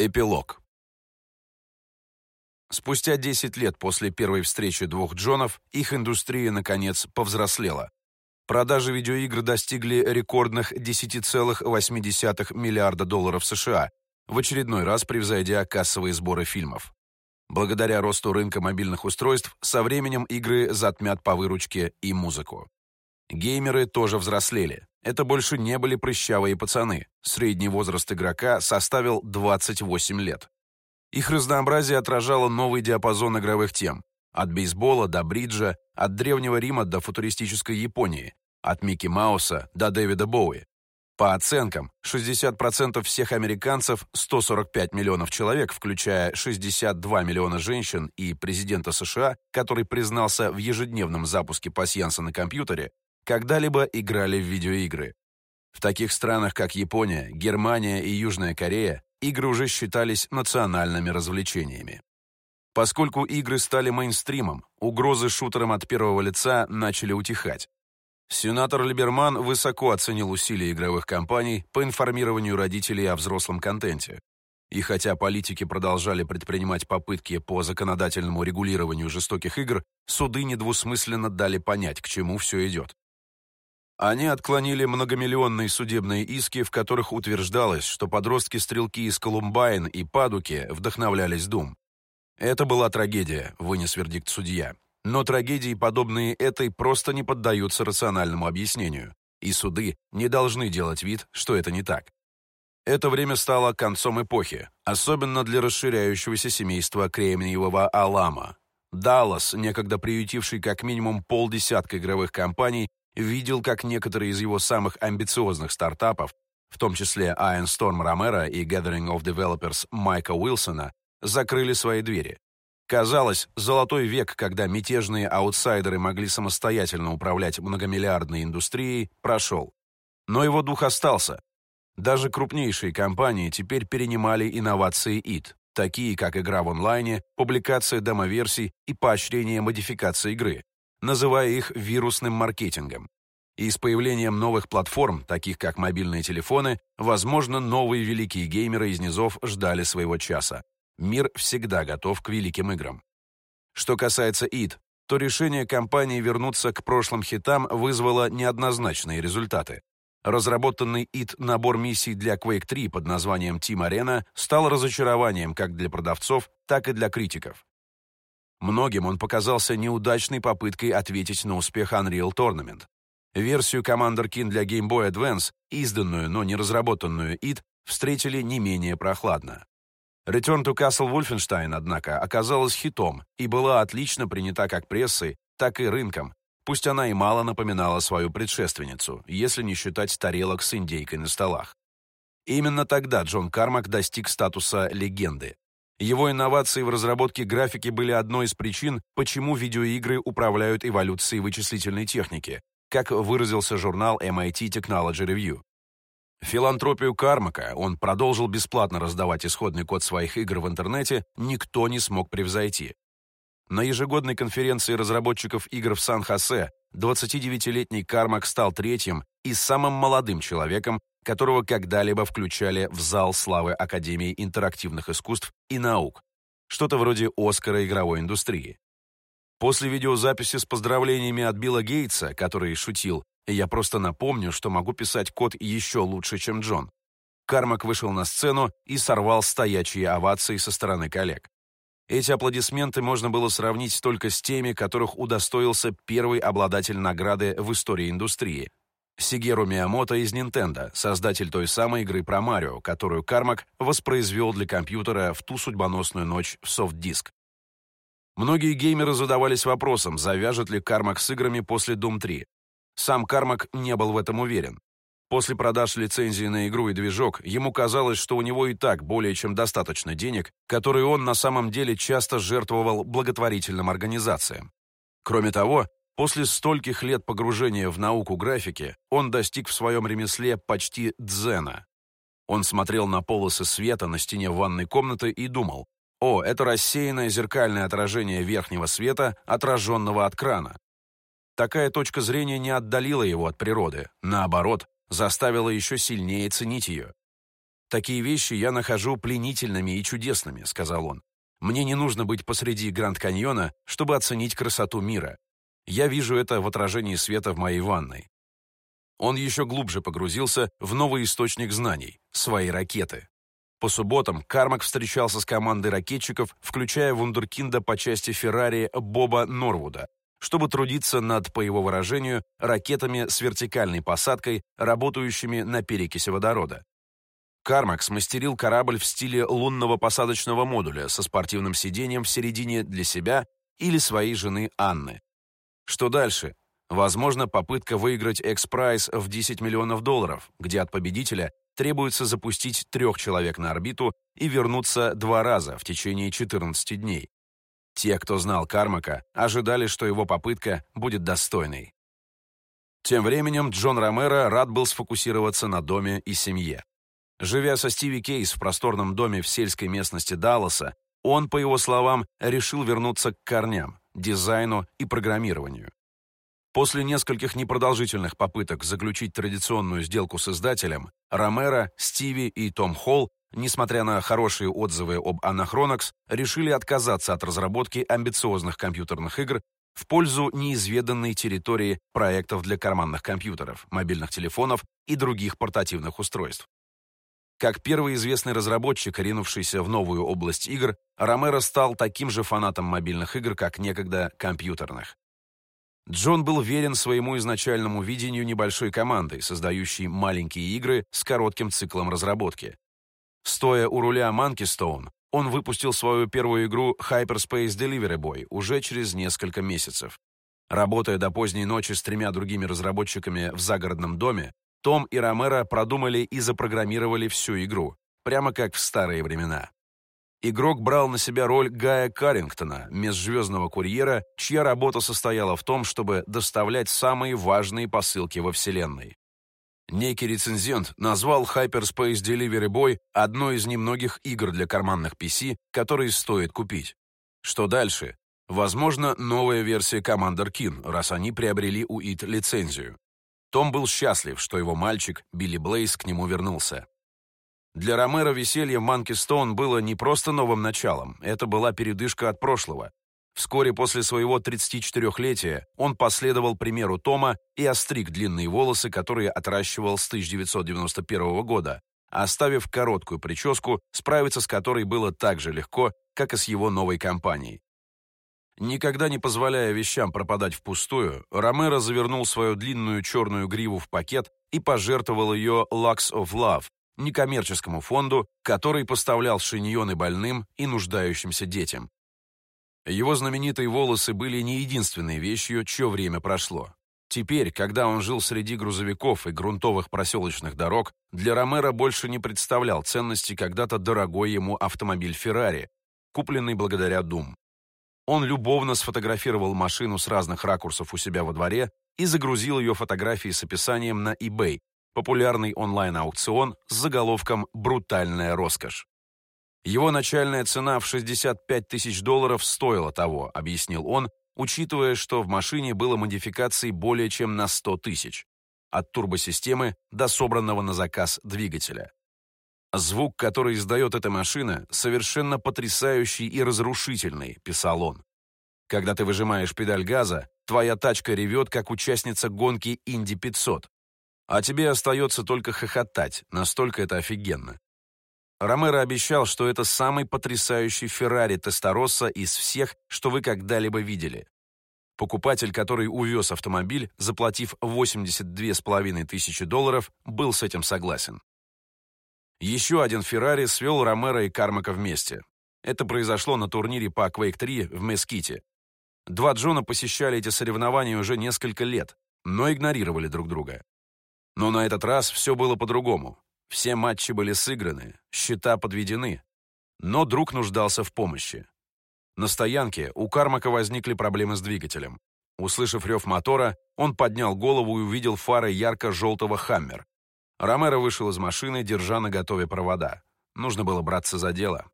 Эпилог. Спустя 10 лет после первой встречи двух Джонов, их индустрия, наконец, повзрослела. Продажи видеоигр достигли рекордных 10,8 миллиарда долларов США, в очередной раз превзойдя кассовые сборы фильмов. Благодаря росту рынка мобильных устройств, со временем игры затмят по выручке и музыку. Геймеры тоже взрослели. Это больше не были прыщавые пацаны. Средний возраст игрока составил 28 лет. Их разнообразие отражало новый диапазон игровых тем. От бейсбола до бриджа, от Древнего Рима до футуристической Японии, от Микки Мауса до Дэвида Боуи. По оценкам, 60% всех американцев, 145 миллионов человек, включая 62 миллиона женщин и президента США, который признался в ежедневном запуске пасьянса на компьютере, когда-либо играли в видеоигры. В таких странах, как Япония, Германия и Южная Корея, игры уже считались национальными развлечениями. Поскольку игры стали мейнстримом, угрозы шутерам от первого лица начали утихать. Сенатор Либерман высоко оценил усилия игровых компаний по информированию родителей о взрослом контенте. И хотя политики продолжали предпринимать попытки по законодательному регулированию жестоких игр, суды недвусмысленно дали понять, к чему все идет. Они отклонили многомиллионные судебные иски, в которых утверждалось, что подростки-стрелки из Колумбайн и Падуки вдохновлялись Дум. Это была трагедия, вынес вердикт судья. Но трагедии, подобные этой, просто не поддаются рациональному объяснению, и суды не должны делать вид, что это не так. Это время стало концом эпохи, особенно для расширяющегося семейства кремниевого Алама. Даллас, некогда приютивший как минимум полдесятка игровых компаний, видел, как некоторые из его самых амбициозных стартапов, в том числе Iron Storm Romero и Gathering of Developers Майка Уилсона, закрыли свои двери. Казалось, золотой век, когда мятежные аутсайдеры могли самостоятельно управлять многомиллиардной индустрией, прошел. Но его дух остался. Даже крупнейшие компании теперь перенимали инновации ИТ, такие как игра в онлайне, публикация демо-версий и поощрение модификации игры, называя их вирусным маркетингом. И с появлением новых платформ, таких как мобильные телефоны, возможно, новые великие геймеры из низов ждали своего часа. Мир всегда готов к великим играм. Что касается id, то решение компании вернуться к прошлым хитам вызвало неоднозначные результаты. Разработанный id набор миссий для Quake 3 под названием Team Arena стал разочарованием как для продавцов, так и для критиков. Многим он показался неудачной попыткой ответить на успех Unreal Tournament. Версию Commander King для Game Boy Advance, изданную, но не разработанную id, встретили не менее прохладно. Return to Castle Wolfenstein, однако, оказалась хитом и была отлично принята как прессой, так и рынком, пусть она и мало напоминала свою предшественницу, если не считать тарелок с индейкой на столах. Именно тогда Джон Кармак достиг статуса легенды. Его инновации в разработке графики были одной из причин, почему видеоигры управляют эволюцией вычислительной техники, как выразился журнал MIT Technology Review. Филантропию Кармака он продолжил бесплатно раздавать исходный код своих игр в интернете, никто не смог превзойти. На ежегодной конференции разработчиков игр в Сан-Хосе 29-летний Кармак стал третьим и самым молодым человеком, которого когда-либо включали в зал славы Академии интерактивных искусств и наук, что-то вроде Оскара игровой индустрии. После видеозаписи с поздравлениями от Билла Гейтса, который шутил я просто напомню, что могу писать код еще лучше, чем Джон. Кармак вышел на сцену и сорвал стоячие овации со стороны коллег. Эти аплодисменты можно было сравнить только с теми, которых удостоился первый обладатель награды в истории индустрии. Сигеру Миямото из Nintendo, создатель той самой игры про Марио, которую Кармак воспроизвел для компьютера в ту судьбоносную ночь в софт-диск. Многие геймеры задавались вопросом, завяжет ли Кармак с играми после Doom 3. Сам Кармак не был в этом уверен. После продаж лицензии на игру и движок, ему казалось, что у него и так более чем достаточно денег, которые он на самом деле часто жертвовал благотворительным организациям. Кроме того, после стольких лет погружения в науку графики, он достиг в своем ремесле почти дзена. Он смотрел на полосы света на стене ванной комнаты и думал, «О, это рассеянное зеркальное отражение верхнего света, отраженного от крана. Такая точка зрения не отдалила его от природы, наоборот, заставила еще сильнее ценить ее. «Такие вещи я нахожу пленительными и чудесными», — сказал он. «Мне не нужно быть посреди Гранд-каньона, чтобы оценить красоту мира. Я вижу это в отражении света в моей ванной». Он еще глубже погрузился в новый источник знаний — свои ракеты. По субботам Кармак встречался с командой ракетчиков, включая вундеркинда по части Феррари Боба Норвуда, чтобы трудиться над, по его выражению, ракетами с вертикальной посадкой, работающими на перекиси водорода. Кармак смастерил корабль в стиле лунного посадочного модуля со спортивным сиденьем в середине для себя или своей жены Анны. Что дальше? Возможно, попытка выиграть X-Prize в 10 миллионов долларов, где от победителя требуется запустить трех человек на орбиту и вернуться два раза в течение 14 дней. Те, кто знал Кармака, ожидали, что его попытка будет достойной. Тем временем Джон Ромеро рад был сфокусироваться на доме и семье. Живя со Стиви Кейс в просторном доме в сельской местности Далласа, он, по его словам, решил вернуться к корням, дизайну и программированию. После нескольких непродолжительных попыток заключить традиционную сделку с издателем, Ромеро, Стиви и Том Холл, несмотря на хорошие отзывы об Anachronox, решили отказаться от разработки амбициозных компьютерных игр в пользу неизведанной территории проектов для карманных компьютеров, мобильных телефонов и других портативных устройств. Как первый известный разработчик, ринувшийся в новую область игр, Ромеро стал таким же фанатом мобильных игр, как некогда компьютерных. Джон был верен своему изначальному видению небольшой команды, создающей маленькие игры с коротким циклом разработки. Стоя у руля Stone, он выпустил свою первую игру Hyperspace Delivery Boy уже через несколько месяцев. Работая до поздней ночи с тремя другими разработчиками в загородном доме, том и Ромеро продумали и запрограммировали всю игру, прямо как в старые времена. Игрок брал на себя роль Гая Каррингтона, межзвездного курьера, чья работа состояла в том, чтобы доставлять самые важные посылки во Вселенной. Некий рецензент назвал Hyperspace Delivery Boy одной из немногих игр для карманных PC, которые стоит купить. Что дальше? Возможно, новая версия Commander Keen, раз они приобрели у id лицензию. Том был счастлив, что его мальчик, Билли Блейз, к нему вернулся. Для Ромеро веселье в Стоун было не просто новым началом, это была передышка от прошлого. Вскоре после своего 34-летия он последовал примеру Тома и остриг длинные волосы, которые отращивал с 1991 года, оставив короткую прическу, справиться с которой было так же легко, как и с его новой компанией. Никогда не позволяя вещам пропадать впустую, Ромеро завернул свою длинную черную гриву в пакет и пожертвовал ее Lux of Love, некоммерческому фонду, который поставлял шиньоны больным и нуждающимся детям. Его знаменитые волосы были не единственной вещью, чье время прошло. Теперь, когда он жил среди грузовиков и грунтовых проселочных дорог, для Ромеро больше не представлял ценности когда-то дорогой ему автомобиль «Феррари», купленный благодаря Дум. Он любовно сфотографировал машину с разных ракурсов у себя во дворе и загрузил ее фотографии с описанием на eBay, популярный онлайн-аукцион с заголовком «Брутальная роскошь». Его начальная цена в 65 тысяч долларов стоила того, объяснил он, учитывая, что в машине было модификаций более чем на 100 тысяч, от турбосистемы до собранного на заказ двигателя. «Звук, который издает эта машина, совершенно потрясающий и разрушительный», — писал он. «Когда ты выжимаешь педаль газа, твоя тачка ревет, как участница гонки Инди 500. А тебе остается только хохотать, настолько это офигенно». Ромеро обещал, что это самый потрясающий Феррари Тестороса из всех, что вы когда-либо видели. Покупатель, который увез автомобиль, заплатив 82,5 тысячи долларов, был с этим согласен. Еще один Феррари свел Ромеро и Кармака вместе. Это произошло на турнире по Quake 3 в Меските. Два Джона посещали эти соревнования уже несколько лет, но игнорировали друг друга. Но на этот раз все было по-другому. Все матчи были сыграны, счета подведены. Но друг нуждался в помощи. На стоянке у Кармака возникли проблемы с двигателем. Услышав рев мотора, он поднял голову и увидел фары ярко-желтого «Хаммер», Ромеро вышел из машины, держа на готове провода. Нужно было браться за дело.